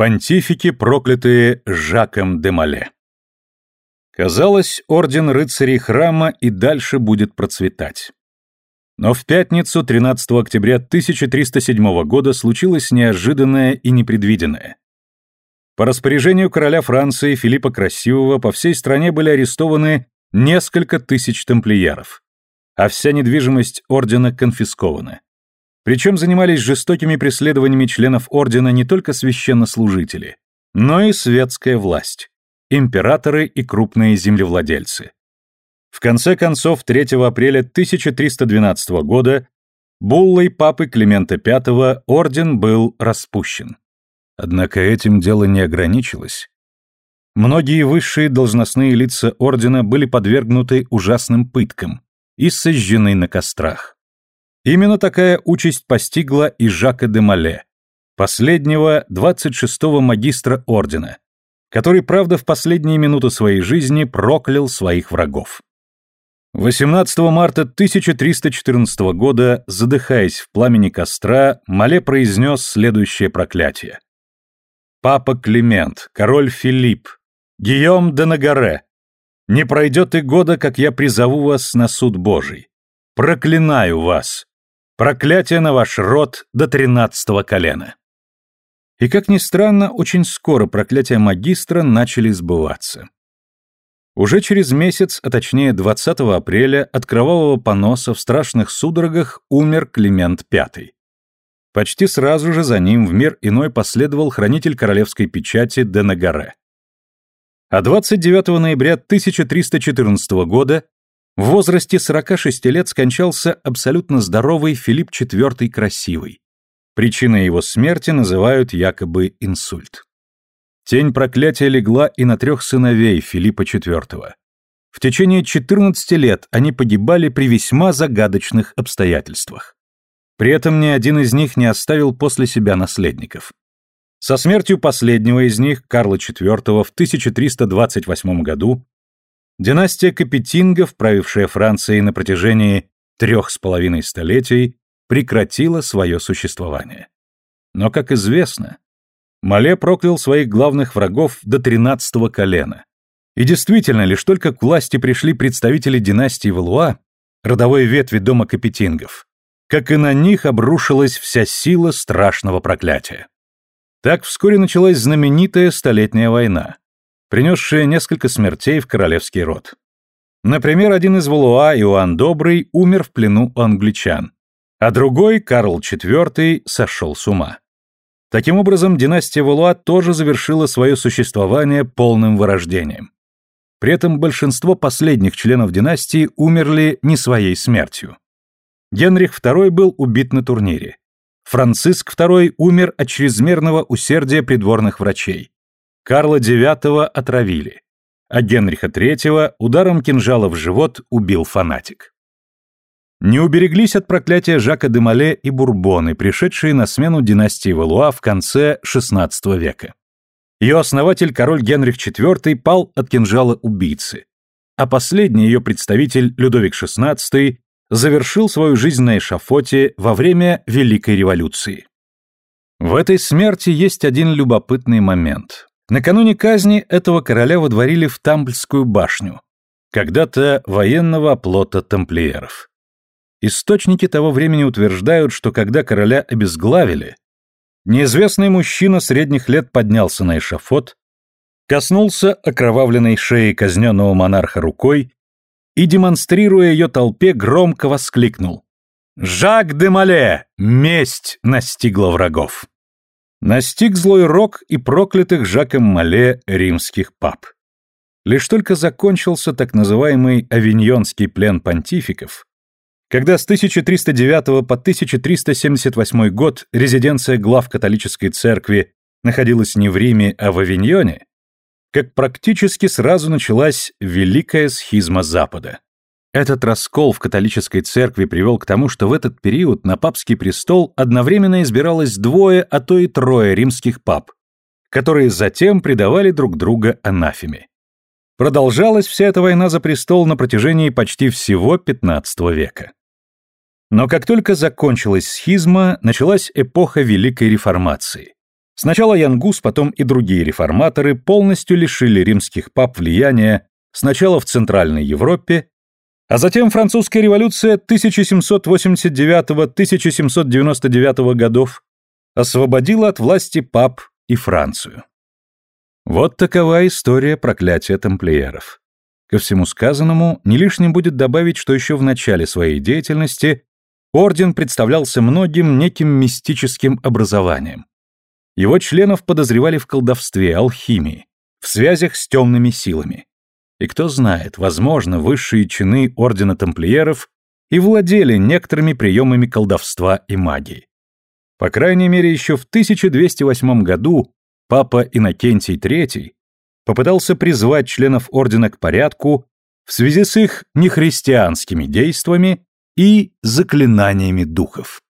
Понтифики, проклятые Жаком де Мале. Казалось, орден рыцарей храма и дальше будет процветать. Но в пятницу, 13 октября 1307 года, случилось неожиданное и непредвиденное. По распоряжению короля Франции Филиппа Красивого по всей стране были арестованы несколько тысяч тамплиеров, а вся недвижимость ордена конфискована. Причем занимались жестокими преследованиями членов ордена не только священнослужители, но и светская власть, императоры и крупные землевладельцы. В конце концов, 3 апреля 1312 года буллой папы Климента V орден был распущен. Однако этим дело не ограничилось. Многие высшие должностные лица ордена были подвергнуты ужасным пыткам и сожжены на кострах. Именно такая участь постигла и Жака де Мале, последнего 26-го магистра ордена, который, правда, в последние минуты своей жизни проклял своих врагов. 18 марта 1314 года, задыхаясь в пламени костра, Мале произнес следующее проклятие. «Папа Климент, король Филипп, Гийом де Нагаре, не пройдет и года, как я призову вас на суд Божий. Проклинаю вас, Проклятие на ваш род до тринадцатого колена. И как ни странно, очень скоро проклятия магистра начали сбываться. Уже через месяц, а точнее 20 апреля, от кровавого поноса в страшных судорогах умер Климент V. Почти сразу же за ним в мир иной последовал хранитель королевской печати Денагаре. А 29 ноября 1314 года в возрасте 46 лет скончался абсолютно здоровый Филипп IV Красивый. Причиной его смерти называют якобы инсульт. Тень проклятия легла и на трех сыновей Филиппа IV. В течение 14 лет они погибали при весьма загадочных обстоятельствах. При этом ни один из них не оставил после себя наследников. Со смертью последнего из них, Карла IV, в 1328 году, Династия Капетингов, правившая Францией на протяжении трех с половиной столетий, прекратила свое существование. Но, как известно, Мале проклял своих главных врагов до тринадцатого колена. И действительно, лишь только к власти пришли представители династии Валуа, родовой ветви дома Капетингов, как и на них обрушилась вся сила страшного проклятия. Так вскоре началась знаменитая Столетняя война, принесшая несколько смертей в королевский род. Например, один из Валуа, Иоанн Добрый, умер в плену у англичан, а другой, Карл IV, сошел с ума. Таким образом, династия Валуа тоже завершила свое существование полным вырождением. При этом большинство последних членов династии умерли не своей смертью. Генрих II был убит на турнире. Франциск II умер от чрезмерного усердия придворных врачей. Карла IX отравили, а Генриха III ударом кинжала в живот убил фанатик. Не убереглись от проклятия Жака де Мале и Бурбоны, пришедшие на смену династии Валуа в конце XVI века. Ее основатель, король Генрих IV, пал от кинжала убийцы, а последний ее представитель, Людовик XVI, завершил свою жизнь на эшафоте во время Великой революции. В этой смерти есть один любопытный момент. Накануне казни этого короля водворили в Тамбльскую башню, когда-то военного оплота тамплиеров. Источники того времени утверждают, что когда короля обезглавили, неизвестный мужчина средних лет поднялся на эшафот, коснулся окровавленной шеи казненного монарха рукой и, демонстрируя ее толпе, громко воскликнул «Жак де Мале! Месть настигла врагов!» Настиг злой рок и проклятых Жаком Мале римских пап. Лишь только закончился так называемый авиньонский плен понтификов, когда с 1309 по 1378 год резиденция глав католической церкви находилась не в Риме, а в Авиньоне, как практически сразу началась Великая схизма Запада. Этот раскол в католической церкви привел к тому, что в этот период на папский престол одновременно избиралось двое, а то и трое римских пап, которые затем предавали друг друга анафеме. Продолжалась вся эта война за престол на протяжении почти всего XV века. Но как только закончилась схизма, началась эпоха Великой Реформации, Сначала Янгус, потом и другие реформаторы полностью лишили римских пап влияния сначала в Центральной Европе, а затем французская революция 1789-1799 годов освободила от власти пап и Францию. Вот такова история проклятия тамплиеров. Ко всему сказанному, не лишним будет добавить, что еще в начале своей деятельности орден представлялся многим неким мистическим образованием. Его членов подозревали в колдовстве, алхимии, в связях с темными силами. И кто знает, возможно, высшие чины ордена тамплиеров и владели некоторыми приемами колдовства и магии. По крайней мере, еще в 1208 году папа Иннокентий III попытался призвать членов ордена к порядку в связи с их нехристианскими действиями и заклинаниями духов.